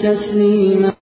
إيمانا وتسليما